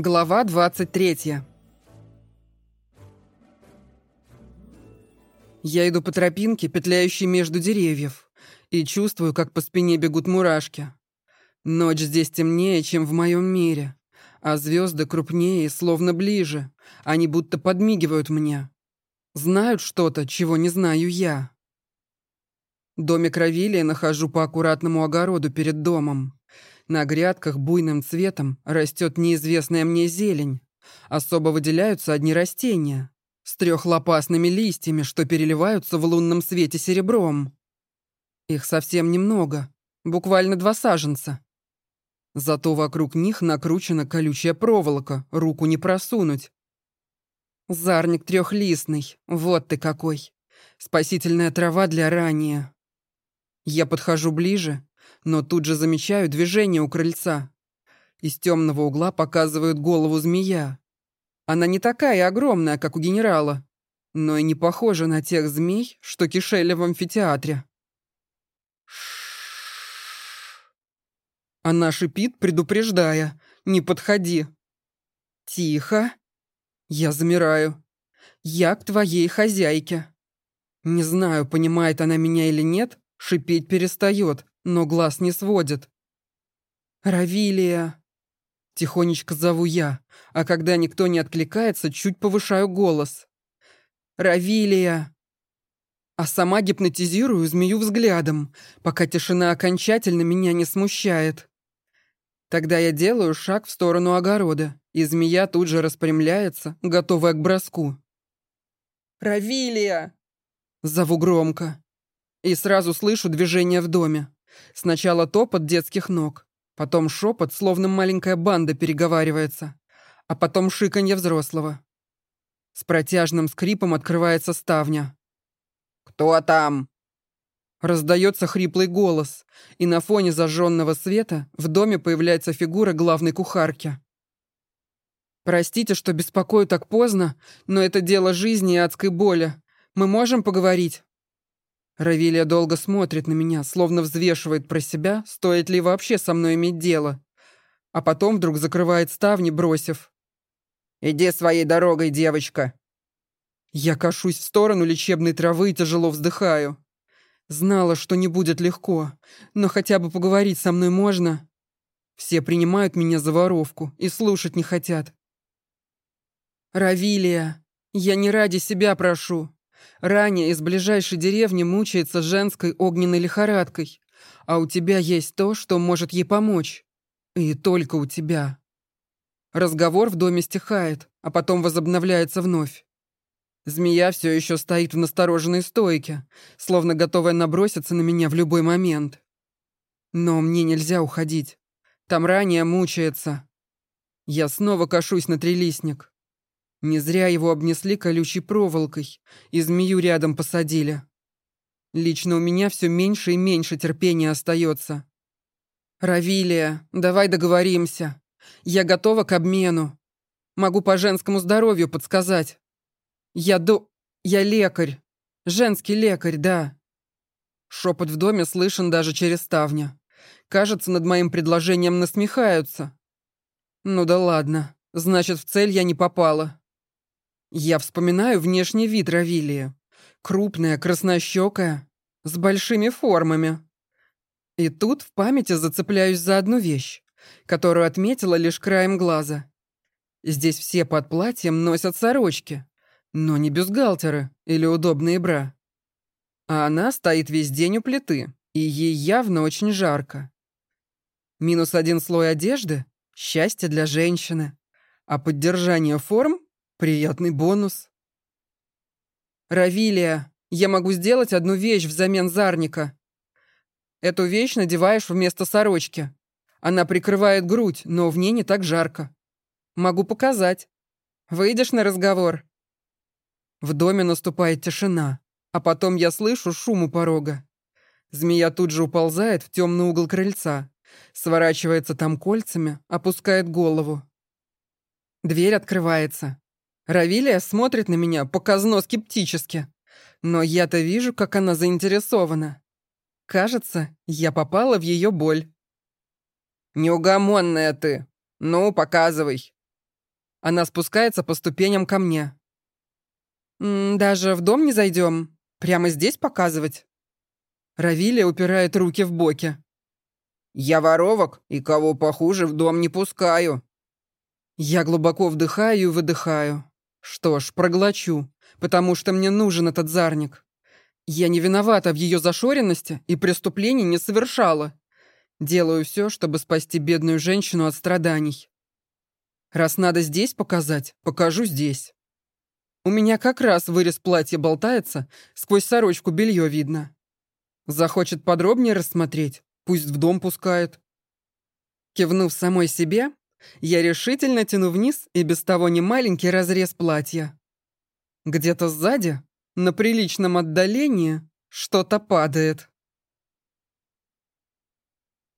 Глава 23 Я иду по тропинке, петляющей между деревьев, и чувствую, как по спине бегут мурашки. Ночь здесь темнее, чем в моем мире, а звезды крупнее и словно ближе. Они будто подмигивают мне. Знают что-то, чего не знаю я. Домик Равилия нахожу по аккуратному огороду перед домом. На грядках буйным цветом растет неизвестная мне зелень. Особо выделяются одни растения с трехлопастными листьями, что переливаются в лунном свете серебром. Их совсем немного, буквально два саженца. Зато вокруг них накручена колючая проволока, руку не просунуть. Зарник трехлистный, вот ты какой. Спасительная трава для ранее. Я подхожу ближе но тут же замечаю движение у крыльца. Из темного угла показывают голову змея. Она не такая огромная, как у генерала, но и не похожа на тех змей, что кишели в амфитеатре. Она шипит, предупреждая. «Не подходи». «Тихо». Я замираю. «Я к твоей хозяйке». Не знаю, понимает она меня или нет, шипеть перестает, но глаз не сводит. «Равилия!» Тихонечко зову я, а когда никто не откликается, чуть повышаю голос. «Равилия!» А сама гипнотизирую змею взглядом, пока тишина окончательно меня не смущает. Тогда я делаю шаг в сторону огорода, и змея тут же распрямляется, готовая к броску. «Равилия!» Зову громко. И сразу слышу движение в доме. Сначала топот детских ног, потом шепот, словно маленькая банда переговаривается, а потом шиканье взрослого. С протяжным скрипом открывается ставня. «Кто там?» Раздается хриплый голос, и на фоне зажженного света в доме появляется фигура главной кухарки. «Простите, что беспокою так поздно, но это дело жизни и адской боли. Мы можем поговорить?» Равилия долго смотрит на меня, словно взвешивает про себя, стоит ли вообще со мной иметь дело. А потом вдруг закрывает ставни, бросив. «Иди своей дорогой, девочка!» Я кашусь в сторону лечебной травы и тяжело вздыхаю. Знала, что не будет легко, но хотя бы поговорить со мной можно. Все принимают меня за воровку и слушать не хотят. «Равилия, я не ради себя прошу. Ранее из ближайшей деревни мучается женской огненной лихорадкой, а у тебя есть то, что может ей помочь. И только у тебя. Разговор в доме стихает, а потом возобновляется вновь. Змея все еще стоит в настороженной стойке, словно готовая наброситься на меня в любой момент. Но мне нельзя уходить. Там ранее мучается. Я снова кашусь на трилистник. Не зря его обнесли колючей проволокой и змею рядом посадили. Лично у меня все меньше и меньше терпения остается. «Равилия, давай договоримся. Я готова к обмену. Могу по женскому здоровью подсказать. Я до... Я лекарь. Женский лекарь, да». Шепот в доме слышен даже через ставня. Кажется, над моим предложением насмехаются. Ну да ладно, значит, в цель я не попала. Я вспоминаю внешний вид Равилии. Крупная, краснощекая, с большими формами. И тут в памяти зацепляюсь за одну вещь, которую отметила лишь краем глаза. Здесь все под платьем носят сорочки, но не бюстгальтеры или удобные бра. А она стоит весь день у плиты, и ей явно очень жарко. Минус один слой одежды — счастье для женщины, а поддержание форм Приятный бонус. Равилия, я могу сделать одну вещь взамен Зарника. Эту вещь надеваешь вместо сорочки. Она прикрывает грудь, но в ней не так жарко. Могу показать. Выйдешь на разговор? В доме наступает тишина, а потом я слышу шум у порога. Змея тут же уползает в темный угол крыльца, сворачивается там кольцами, опускает голову. Дверь открывается. Равилия смотрит на меня показно скептически. Но я-то вижу, как она заинтересована. Кажется, я попала в ее боль. «Неугомонная ты. Ну, показывай». Она спускается по ступеням ко мне. «Даже в дом не зайдем? Прямо здесь показывать?» Равилия упирает руки в боки. «Я воровок, и кого похуже в дом не пускаю». Я глубоко вдыхаю и выдыхаю. Что ж, проглочу, потому что мне нужен этот зарник. Я не виновата в ее зашоренности и преступлений не совершала. Делаю все, чтобы спасти бедную женщину от страданий. Раз надо здесь показать, покажу здесь. У меня как раз вырез платья болтается, сквозь сорочку белье видно. Захочет подробнее рассмотреть, пусть в дом пускает. Кивнув самой себе, я решительно тяну вниз и без того не маленький разрез платья. Где-то сзади, на приличном отдалении, что-то падает.